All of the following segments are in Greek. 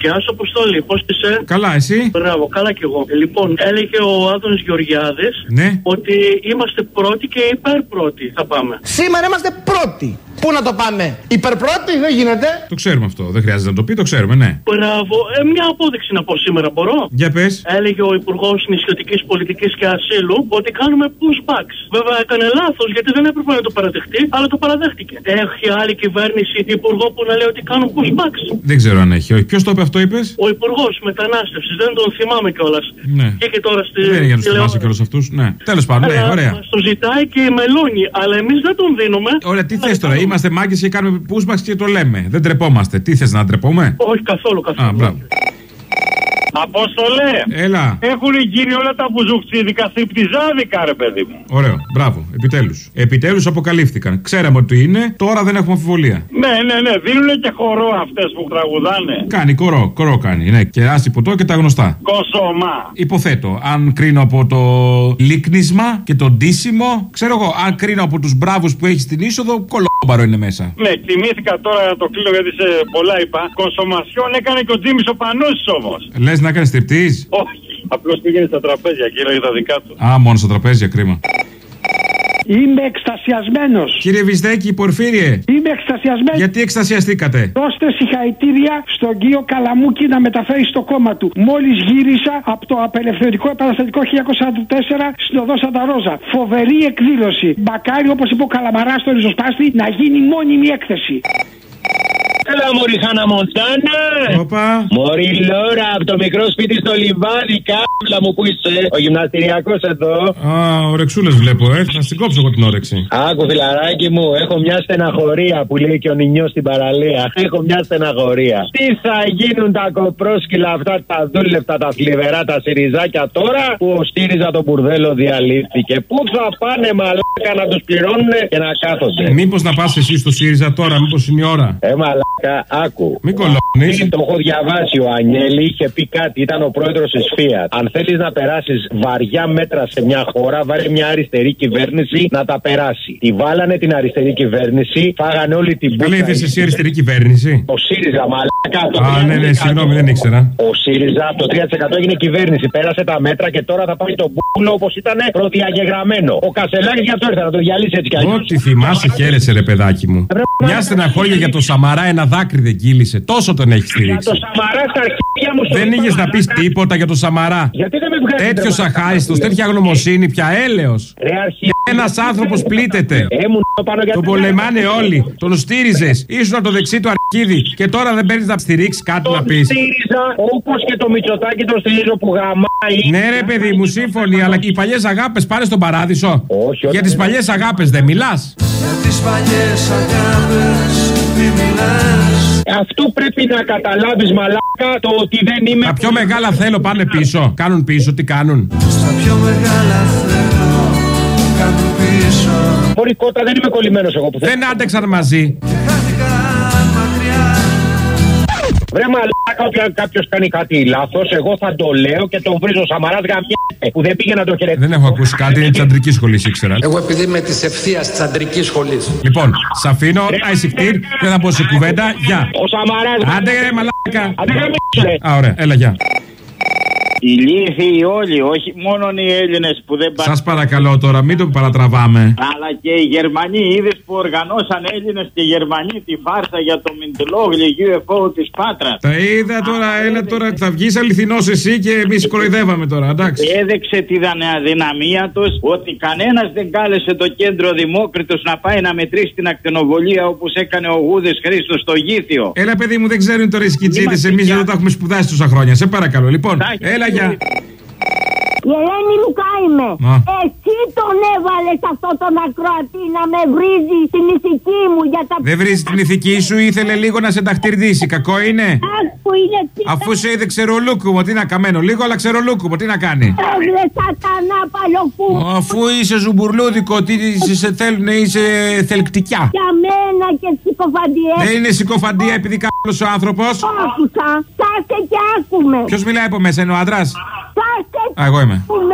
Γεια σου, Αποστόλη, πώς είσαι; Καλά, εσύ; Μπράβο, καλά κι εγώ. Λοιπόν, έλεγε ο Άδωνης Γεωργιάδης Ναι. ότι είμαστε πρώτοι και υπέρ πρώτοι θα πάμε. Σήμερα είμαστε πρώτοι. Πού να το πάμε, υπερπρώτη, δεν γίνεται; Το ξέρουμε αυτό. Δεν χρειάζεται να το πει, το ξέρουμε, ναι. Μπράβο, ε, μια απόδειξη να πω σήμερα, μπορώ; Για πες. Έλεγε ο Υπουργός Νησιωτικής Πολιτικής και Ασύλου ότι κάνουμε pushbacks. Βέβαια έκανε λάθος γιατί δεν έπρεπε να το παραδεχτεί, αλλά το παραδέχτηκε. Έχει άλλη κυβέρνηση υπουργό που να λέει ότι κάνουν pushbacks. Δεν ξέρω αν έχει. Ποιος το είπε αυτό, είπες; Ο Υπουργός Μετανάστευσης, δεν τον θυμάμαι κιόλας. Ναι. Και, και τώρα στη. Δεν είναι για να τους θυμάσαι τηλεόραση. και όλου αυτούς. Ναι. Τέλος πάντων, ναι, Αλλά ωραία. μας το ζητάει και η Μελώνη, αλλά εμείς δεν τον δίνουμε. Ωραία, τι Αλλά θες τώρα, κάνουμε. Είμαστε μάγκες και κάνουμε πούσμαξ και το λέμε. Δεν τρεπόμαστε. Τι θες να τρεπούμε. Όχι καθόλου, καθόλου. Α, μπράβο. Απόστολε! Έλα. Έχουν γίνει όλα τα μπουζουξίδικα θρυπτιζάδικα, ρε παιδί μου. Ωραίο. Μπράβο. Επιτέλους. Επιτέλους αποκαλύφθηκαν. Ξέραμε ότι είναι, τώρα δεν έχουμε αμφιβολία. Ναι, ναι, ναι. Δίνουν και χορό αυτές που τραγουδάνε. Κάνει κορό, κορό κάνει. Ναι, κεράσι ποτό και τα γνωστά. Κοσομά. Υποθέτω, αν κρίνω από το λίκνισμα και το ντύσιμο, ξέρω εγώ, αν κρίνω από τους μπράβους που έχεις στην είσοδο, κολόμπαρο είναι μέσα. Ναι, θυμήθηκα τώρα να το κλείνω γιατί σε πολλά είπα. Κονσομασιόν έκανε και ο Τζίμι ο Πανούσης όμως. Λες να κάνεις τριπτής; Όχι. Απλώς πήγαινε στα τραπέζια και έλεγε τα δικά του. Α, μόνο στα τραπέζια, κρίμα. Είμαι εκστασιασμένος. Κύριε Βυσδέκη, Πορφύριε, Είμαι εκστασιασμένος. γιατί εκστασιαστήκατε; Δώστε συγχαρητήρια στον κύριο Καλαμούκη να μεταφέρει στο κόμμα του. Μόλις γύρισα από το απελευθερικό επαναστατικό 1944 στην οδό Σανταρόζα. Φοβερή εκδήλωση. Μπακάρι, όπως είπε ο Καλαμαράς στο ριζοσπάστη, να γίνει μόνιμη έκθεση. Έλα μωρή Χάνα Μοντάνα Όπα. Μωρή Λόρα από το μικρό σπίτι στο λιβάδι Κάμπλα μου που είσαι; Ο γυμναστηριακός εδώ Α, ορεξούλες βλέπω, ε. Θα στην κόψω εγώ την όρεξη. Άκου φιλαράκι μου έχω μια στεναχωρία που λέει και ο Νινιός στην παραλία Έχω μια στεναχωρία Τι θα γίνουν τα κοπρόσκυλα αυτά τα δούλευτα τα θλιβερά τα σιριζάκια τώρα Που ο ΣΥΡΙΖΑ το μπουρδέλο διαλύθηκε; Πού θα πάνε μαλάκα να τους πληρώνουν και να κάθονται; Μήπως να πας εσύ στο ΣΥΡΙΖΑ τώρα, μήπως είναι η ώρα; Ε μαλάκα άκου Μην κολώνεις. Το έχω διαβάσει. Ο Ανιέλη είχε πει κάτι. Ήταν ο πρόεδρος της ΦΙΑΤ. Αν θέλεις να περάσεις βαριά μέτρα σε μια χώρα, βάλε μια αριστερή κυβέρνηση να τα περάσει. Τη βάλανε την αριστερή κυβέρνηση, φάγανε όλη την Καλή πούτα. είδε εσύ αριστερή κυβέρνηση. Ο ΣΥΡΙΖΑ, μαλάκα. Το Α, ναι, ναι, 3%. συγγνώμη, δεν ήξερα. Ο ΣΥΡΙΖΑ από το 3% έγινε κυβέρνηση. Πέρασε τα μέτρα και τώρα θα πάει τον πούλο όπως ήταν προδιαγεγραμμένο. Ο Κασελάκης γι' αυτό ήρθε να το διαλύσει έτσι κι αλλιώς. Ό,τι θυμάσαι, χαίρεσαι, ρε παιδάκι μου. Μια στεναχώρια για το Σαμαρά, ένα δάκρυ δεν κύλησε. Τόσο τον έχεις Για στηρίξει. το Σαμαρά στα αρχίδια μου στο Δεν είχες να πεις τίποτα για το Σαμαρά. Γιατί δεν με βγάζει Τέτοιος τρομακτικά, αχάριστος, φίλε. τέτοια γνωμοσύνη, πια έλεος. Ρε αρχίδια. Ένας άνθρωπος πλήττεται. Ε, μου πάνω για Τον πολεμάνε όλοι. Τον στήριζες. Ήσουν το δεξί του αρχίδι. Και τώρα δεν παίρνεις να στηρίξεις κάτι να Τον πεις. στήριζα όπως και το Μητσοτάκι τον στηρίζω που γαμάει. Ναι, ρε παιδί μου, σύμφωνοι, αλλά και οι παλιές αγάπες πάνε στον παράδεισο. Όχι, Για όχι. τι παλιές αγάπες δεν μιλάς. Αυτό πρέπει να καταλάβεις, μαλάκα, το ότι δεν είμαι. Τα πιο μεγάλα θέλω πάνε πίσω. Κάνουν πίσω, τι κάνουν; Μπορεί κότα, δεν είμαι κολλημένος εγώ που θέλω. Δεν άντεξαν μαζί. Βρε μαλάκα, όταν κάποιος κάνει κάτι λάθος, εγώ θα το λέω και τον βρίζω. Σαμαρά γαμιέται που δεν πήγε να το χαιρετήσει. Δεν έχω ακούσει κάτι, είναι τη αντρική σχολή, ήξερα. Εγώ επειδή είμαι της ευθείας τη αντρική σχολής. Λοιπόν, σ' αφήνω, αϊσιχτήρ, δεν θα πω σε κουβέντα. Γεια. Ο Σαμαράς. Άντε ρε μαλάκα. Άντε γαμίσου, ρε. Α, ωραία, έλα, γεια. Οι λύθοι όλοι, όχι μόνο οι Έλληνες που δεν πάνε. Σας παρακαλώ τώρα, μην το παρατραβάμε. Αλλά και οι Γερμανοί, είδες που οργανώσαν Έλληνες και Γερμανοί τη φάρσα για το Μιντλόγλι UFO της Πάτρας. Τα είδα τώρα, έλα τώρα. Θα βγεις αληθινός εσύ και εμείς κοροϊδεύαμε τώρα, εντάξει. Έδειξε τη αδυναμία τους ότι κανένας δεν κάλεσε το κέντρο Δημόκριτος να πάει να μετρήσει την ακτινοβολία όπως έκανε ο Γούδης Χρήστος στο Γήθιο. Έλα, παιδί μου, δεν ξέρουν τώρα οι σκητσίδε. Είμαστε Εμείς πια- εδώ τα έχουμε σπουδάσει τόσα χρόνια. Σε παρακαλώ, λοιπόν. Εντάξει. Έλα, γεια. Η Ελένη Λουκά είμαι. Α. Εσύ τον έβαλες αυτό τον ακροατή να με βρίζει στην ηθική μου για τα Δεν βρίζει την ηθική σου, ήθελε λίγο να σε ταχτυρδίσει. Κακό είναι; π***α που είναι τσίτα. Αφού σε είδε ξερολούκουμο, τι να καμένο. Λίγο, αλλά ξερολούκουμο, τι να κάνει; Έβλε σατανά παλιοκού. Αφού είσαι ζουμπουρλούδικο, τι σε- σε θέλουν, είσαι θελκτικιά. Για μένα και συκοφαντιές. Δεν είναι συκοφαντία επειδή κάποιο ο άνθρωπος. Άκουσα. Κάσε και άκουμε. Ποιος μιλάει από μέσα, είναι ο άντρας; Κάσε Α, εγώ είμαι. άκουμε.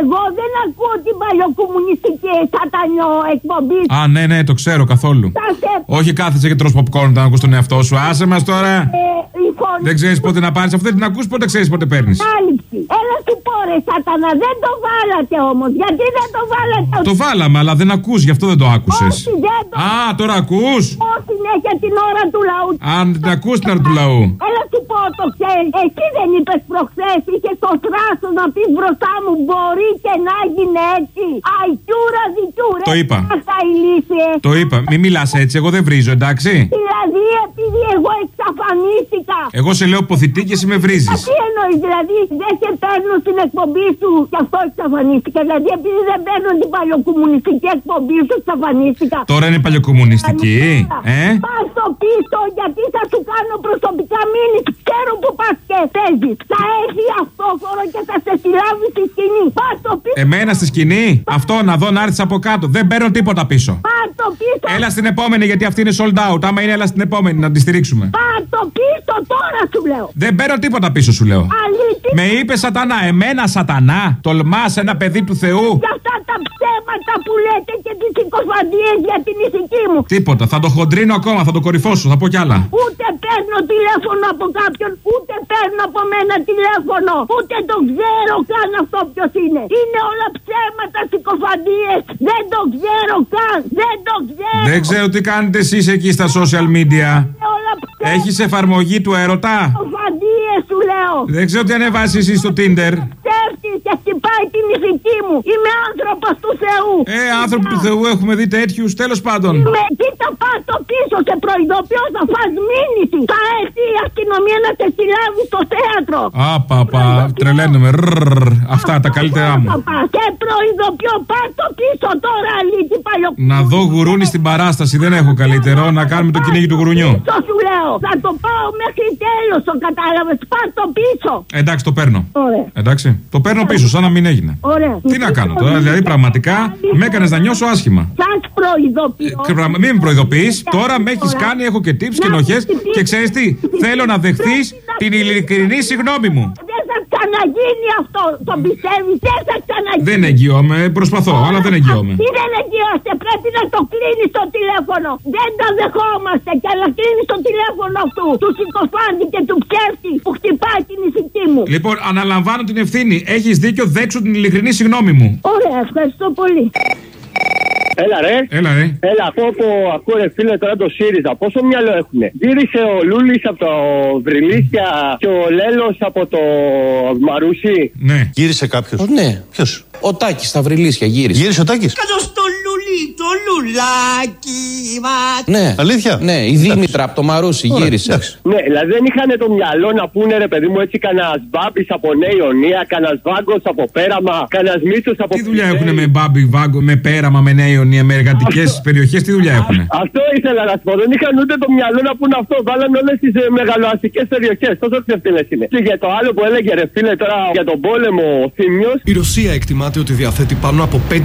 Εγώ δεν ακούω την παλιοκομμουνιστική σατανιό εκπομπή. Α, ναι, ναι, το ξέρω καθόλου. Κάσε Όχι κάθεσαι και τρως popcorn να ακούς τον εαυτό σου. Άσε μας τώρα. ε, η φωνή. Δεν ξέρεις πότε να πάρεις αυτό, δεν την ακούς, πότε ξέρεις πότε παίρνεις. Κάλυψη. Έλα σου πω ρε σατανά, δεν το βάλατε όμως. Γιατί δεν το βάλατε. Το βάλαμε, αλλά δεν ακούς, γι' αυτό δεν το άκουσες. Όχι, δεν το. Α, τώρα ακούς. Πώς συνέχεια την ώρα του λαού. Αν δεν ακούς την ώρα του λαού. Έλα σου πω το ξέρεις. Εσύ δεν είπες προχθές, είχες το θράσο να πεις μπροστά μου. Μπορεί και να γίνει έτσι. Αϊτούρα δικιούρα. Το είπα. Αυτά ηλίθιες. Το είπα, μην μιλάς έτσι, εγώ δεν βρίζω, εντάξει. Δηλαδή επειδή εγώ εξαφανίστηκα. Εγώ σε λέω ποθητή και εσύ με βρίζεις. Τι εννοεί, δηλαδή δεν σε παίρνω στην εκπομπή σου και αυτό εξαφανίστηκα. Δηλαδή επειδή δεν παίρνω την παλιοκομμουνιστική εκπομπή σου εξαφανίστηκα. Τώρα είναι παλιοκομμουνιστική, ε; Πας στο πίσω γιατί θα σου κάνω προσωπικά μήνυση. Ξέρω που πας και παίζεις. Θα έρθει αυτόφορο και θα σε συλλάβει στη σκηνή. Πας στο πίσω. Εμένα στη σκηνή, αυτό να δω να έρθεις από κάτω. Δεν παίρνω τίποτα πίσω. Πας στο πίσω. Έλα στην επόμενη γιατί αυτή είναι sold out. Άμα είναι, έλα στην επόμενη να τη στηρίξουμε. Πας στο πίσω τώρα σου λέω. Δεν παίρνω τίποτα πίσω, σου λέω. Αλήθεια. Με είπε σατανά, εμένα σατανά. Τολμάς ένα παιδί του Θεού. Για αυτά τα ψέματα που λέτε και τις συκοφαντίε για την ηθική μου. Τίποτα, θα το χοντρίνω ακόμα, θα το κορυφώσω, θα πω κι άλλα. Ούτε παίρνω τηλέφωνο από κάποιον, ούτε παίρνω από μένα τηλέφωνο. Ούτε το ξέρω καν αυτό ποιος είναι. Είναι όλα ψέματα, συκοφαντίε. Δεν το ξέρω καν. Δεν το ξέρω. Δεν ξέρω τι κάνετε εσείς εκεί στα social media. Είναι όλα ψέματα. Έχεις εφαρμογή του έρωτα; Συκοφαντίε σου λέω. Δεν ξέρω τι ανεβάσεις εσύ στο Tinder. Ψεύτη και χτυπάει την ηθική μου. Είμαι άνθρωπος του Θεού. Ε, άνθρωποι του Θεού έχουμε δει τέτοιους, τέλος πάντων. Με κοίτα πάτω πίσω σε προειδοποιώ θα φας μήνυση. Θα έρθει η αστυνομία να σε συλλάβει στο θέατρο. Απαπα, τρελαίνομαι. Ρρρρ, Αυτά τα καλύτερά μου. Θα πας. Και προειδοποιώ πάτω πίσω τώρα αλήτη παλιό. Να δω γουρούνι στην παράσταση, δεν έχω καλύτερο. Να κάνουμε το κυνήγι του γουρουνιού. Το σου λέω. Θα το πάω μέχρι τέλος. Το κατάλαβες. Πάτω πίσω. Εντάξει, το παίρνω. Ωραία. Εντάξει, το παίρνω πίσω, σαν να μην έγινε. Ωραία. Τι να κάνω τώρα, δηλαδή πραγματικά με έκανες να νιώσω άσχημα. Σας προειδοποιώ. Και πραγμα- Μην με προειδοποιείς, τώρα με έχεις κάνει, έχω και τύψει και ενοχές και ξέρεις τι, θέλω να δεχθείς την ειλικρινή συγγνώμη μου. Δεν θα ξαναγίνει αυτό. Το πιστεύεις. Δεν θα ξαναγίνει. Δεν εγγυώμαι, προσπαθώ, αλλά δεν εγγυώμαι. Τι δεν εγγυάστε, πρέπει να το κλείνεις το τηλέφωνο. Δεν τα δεχόμαστε και να κλείνεις το τηλέφωνο αυτού. Του συκοφάντη και του ψεύτη που χτυπάει την ηθική μου. Λοιπόν, αναλαμβάνω την ευθύνη. Έχεις δίκιο, δέξω την ειλικρινή συγγνώμη μου. Ωραία, ευχαριστώ πολύ. Έλα ρε. Έλα, ρε. Έλα, από που ακούω ρε φίλε τώρα το ΣΥΡΙΖΑ. Πόσο μυαλό έχουνε; Γύρισε ο Λούλης από το Βρυλίσια και ο Λέλος από το Μαρούσι. Ναι. Γύρισε κάποιος. Ναι. Ποιος; Ο Τάκης στα βρυλίσια γύρισε. Γύρισε ο Τάκης; Κάτω στο λουλί, το λουλάκι μα. Ναι. Αλήθεια; Ναι, η Δήμητρα από το Μαρούσι γύρισε. εντάξει. Ναι, δηλαδή δεν είχαν το μυαλό να πούνε ρε παιδί μου έτσι κανένας μπάμπης από Νέα Ιωνία, κανένας βάγκος από πέραμα, κανένας μύθος από. Τι δουλειά Πειραιά. έχουν με μπάμπι, βάγκο, με πέραμα, με νέα Ιωνία, με εργατικές περιοχές, τι δουλειά έχουν. Αυτό ήθελα να σου πω. Δεν είχαν ούτε το μυαλό να πούνε αυτό. Βάλανε όλες τις ε, μεγαλοαστικές περιοχές. Τόσο ξεφτύλε είναι. Και για το άλλο που έλεγε ρε φίλε τώρα για τον πόλεμο ο Θήμιος. Η Ρωσία εκτιμάται ότι διαθέτει πάνω από 5.000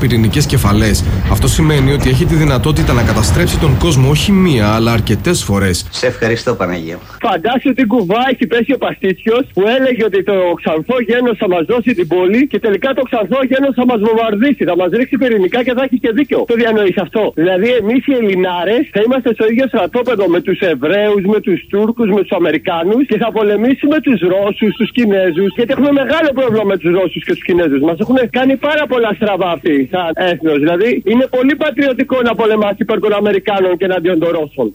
πυρηνικές κεφαλές. Αυτό σημαίνει ότι έχει τη δυνατότητα να καταστρέψει τον κόσμο όχι μία, αλλά αρκετές φορές. Σε ευχαριστώ Παναγία μου. Φαντάσου τι κουβά έχει πέσει ο Παστίτσιος που έλεγε ότι το ξανθό γένο θα μας δώσει την πόλη και τελικά το ξανθό γένο θα μας βομβαρδίσει, θα μας ρίξει πυρηνικά και θα έχει και δίκιο. Το διανοείς αυτό. Δηλαδή εμείς οι Ελληνάρες θα είμαστε στο ίδιο στρατόπεδο με τους Εβραίους, με τους Τούρκους, με τους Αμερικάνους και θα πολεμήσουμε τους Ρώσους, τους Κινέζους. Γιατί έχουμε μεγάλο πρόβλημα με τους Ρώσους και τους Κινέζους. Μας έχουν κάνει πάρα πολλά στραβά αυτοί σαν έθνος. Δηλαδή είναι πολύ πατριωτικό να πολεμάς υπέρ των Αμερικάνων και εναντίον των Ρώσων.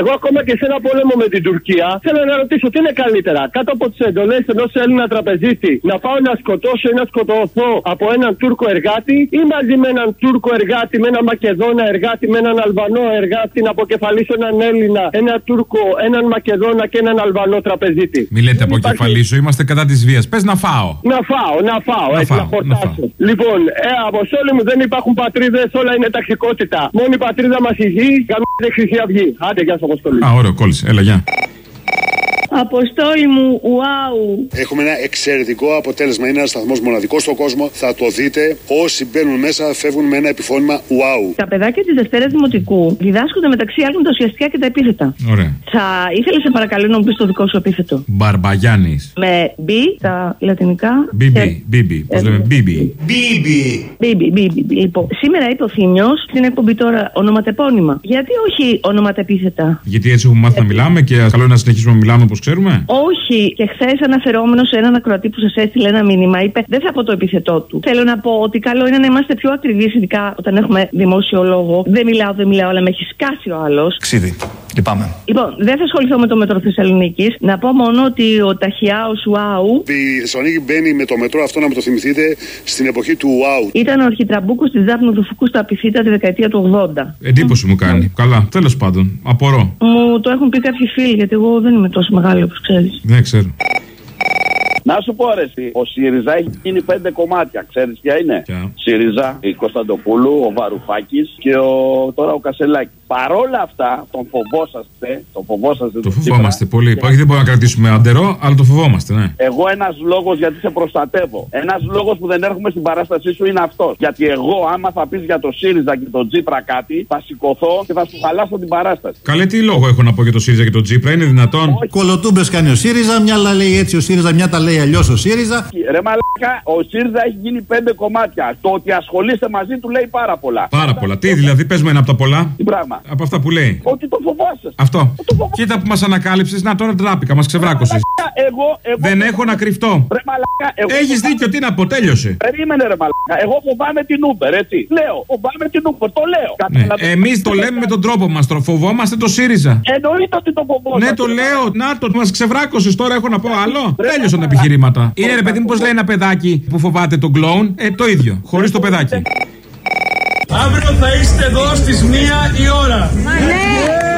Εγώ ακόμα και σε ένα πόλεμο με την Τουρκία θέλω να ρωτήσω τι είναι καλύτερα. Κάτω από τις εντολές ενός Έλληνα τραπεζίτη να πάω να σκοτώσω ή να σκοτωθώ από έναν Τούρκο εργάτη ή μαζί με έναν Τούρκο εργάτη, με έναν Μακεδόνα εργάτη, με έναν Αλβανό εργάτη να αποκεφαλίσω έναν Έλληνα, έναν Τούρκο, έναν Μακεδόνα και έναν Αλβανό τραπεζίτη. Μη λέτε Δεν από υπάρχει- κεφαλίσω, είμαστε κατά της βίας. Πες να φάω. να φάω, να φάω, Να έτσι φάω, να χορτάσω. Λοιπόν, ε, αποστόλη μου δεν υπάρχουν πατρίδες, όλα είναι ταξικότητα. Μόνο η πατρίδα μας η γη, καμία δεν χρυσή αυγή. Άντε, γεια σα, αποστόλη. Α, ωραίο, κόλλησε. Έλα, γεια. Αποστόλη μου, ουάου. Έχουμε ένα εξαιρετικό αποτέλεσμα. Είναι ένας σταθμός μοναδικός στον κόσμο. Θα το δείτε. Όσοι μπαίνουν μέσα φεύγουν με ένα επιφώνημα wow. Τα παιδάκια της Δευτέρας Δημοτικού διδάσκονται μεταξύ άλλων τα ουσιαστικά και τα επίθετα. Ωραία. Θα ήθελε, σε παρακαλώ, να μου πεις το δικό σου επίθετο. Μπαρμπαγιάννης. Με B, τα λατινικά. Μπίμπι, μπίμπι. Πώς λέμε, μπίμπι. Μπίμπι. Μπίμπι, μπίμπι. Λοιπόν, σήμερα είπε ο Θήμιος στην εκπομπή τώρα ονοματεπώνυμα. Γιατί όχι ονοματεπίθετα; Γιατί έτσι έχουμε μάθει να μιλάμε και καλό είναι να συνεχίσουμε να μιλάμε όπως ξέρουμε; Όχι, και χθες αναφερόμενος σε έναν ακροατή που σας έστειλε ένα μήνυμα, είπε: Δεν θα πω το επίθετό του. Θέλω να πω ότι καλό είναι να είμαστε πιο ακριβείς, ειδικά όταν έχουμε δημόσιο λόγο. Δεν μιλάω, δεν μιλάω, αλλά με έχει σκάσει ο άλλος. Ξίδι. Λυπάμαι. Λοιπόν, δεν θα ασχοληθώ με το μετρό Θεσσαλονίκης. Να πω μόνο ότι ο Ταχιάος Ουάου Η Θεσσαλονίκη μπαίνει με το μετρό αυτό, να με το θυμηθείτε, στην εποχή του wow. ήταν ο αρχιτραμπούκος της Δάφνου του Φουκούς στα Απιθύτα τη δεκαετία του 80. Εντύπωση μου κάνει. Καλά, τέλος πάντων. Απορώ. Μου το έχουν πει κάποιοι φίλοι, γιατί εγώ δεν είμαι τόσο μεγάλη όπως ξέρεις. Δεν ξέρω. Να σου πω ρε, εσύ, ο ΣΥΡΙΖΑ έχει γίνει πέντε κομμάτια. Ξέρεις ποια είναι; ΣΥΡΙΖΑ, η Κωνσταντοπούλου, ο Βαρουφάκης και ο, τώρα ο Κασελάκης. Παρόλα αυτά, τον φοβόσαστε. Τον φοβόσαστε. Το φοβόμαστε πολύ. Όχι, δεν μπορούμε να κρατήσουμε αντερό, αλλά το φοβόμαστε, ναι. Εγώ ένας λόγος γιατί σε προστατεύω. Ένας λόγος που δεν έρχομαι στην παράστασή σου είναι αυτός. Γιατί εγώ, άμα θα πεις για το ΣΥΡΙΖΑ και τον Τζίπρα κάτι, θα σηκωθώ και θα σου χαλάσω την παράσταση. Καλέ, τι λόγο έχω να πω για το ΣΥΡΙΖΑ και τον Τζίπρα, είναι δυνατόν; Κολοτούμπες κάνει ο ΣΥΡΙΖΑ, μια άλλα λέει έτσι ο ΣΥΡΙΖΑ, μια τα λέει αλλιώς ο ΣΥΡΙΖΑ. Ρε μαλάκα, ο ΣΥΡΙΖΑ έχει γίνει πέντε κομμάτια. Το ότι ασχολείστε μαζί του λέει πάρα πολλά. Πάρα πολλά. Τι δηλαδή, πες με ένα από τα πολλά. Τι πράγμα. Από αυτά που λέει. Ότι το φοβάσαι. Αυτό. Κοίτα που μας ανακάλυψες, να τώρα τράπηκα, μας ξεβράκωσες. Εγώ, εγώ. Δεν έχω να κρυφτώ. Ρε μαλάκα, εγώ. Έχεις δίκιο, τι να πω, τέλειωσε. Περίμενε ρε μαλάκα. Εγώ φοβάμαι την Uber, έτσι. Λέω, φοβάμαι την Uber, το λέω. Ναι. Εμείς το λέμε με τον τρόπο μας, το φοβόμαστε το ΣΥΡΙΖΑ. Εννοείται ότι το φοβόμαστε. Ναι, το λέω. Να το, μας ξεβράκωσες τώρα, έχω να πω άλλο. Τέλειωσαν τα επιχειρήματα. Είναι ρε παιδί μου, πώς λέει ένα παιδάκι που φοβάται τον κλόουν; Ε, το ίδιο. Χωρίς το παιδάκι. Αύριο θα είστε εδώ στις μία η ώρα. Ναι.